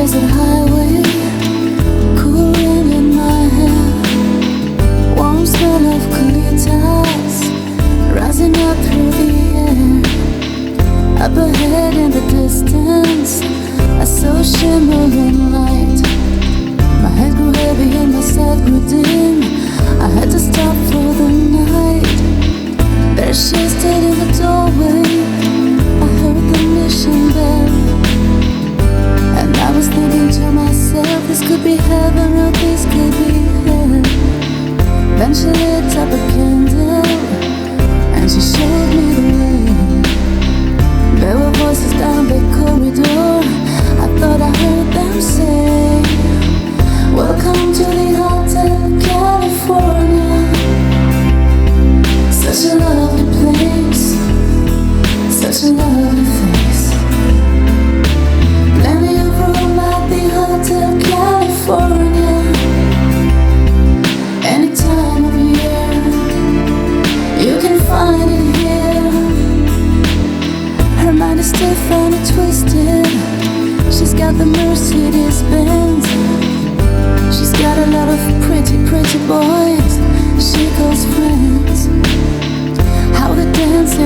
There's a highway cooling in my hair. Warm smell of colitas rising up through the air. Up ahead in the distance, I saw shimmering light. My head grew heavy and my sight grew dim. I had to stop for the night. There she be heaven or this could be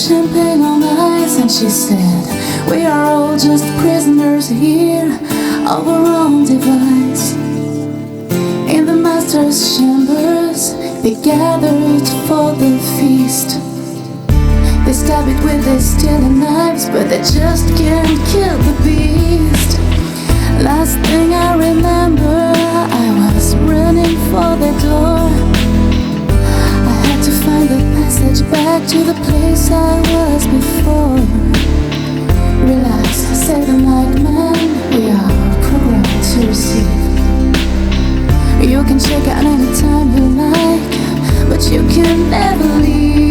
champagne on ice and she said We are all just prisoners here of our own device. In the master's chambers they gathered for the feast. They stab it with their steel knives but they just can't kill the beast. Last thing I remember I was running for the door. I had to find the passage back to the place. I was before. Relax, say the night, man. We are programmed to receive. You can check out anytime you like, but you can never leave.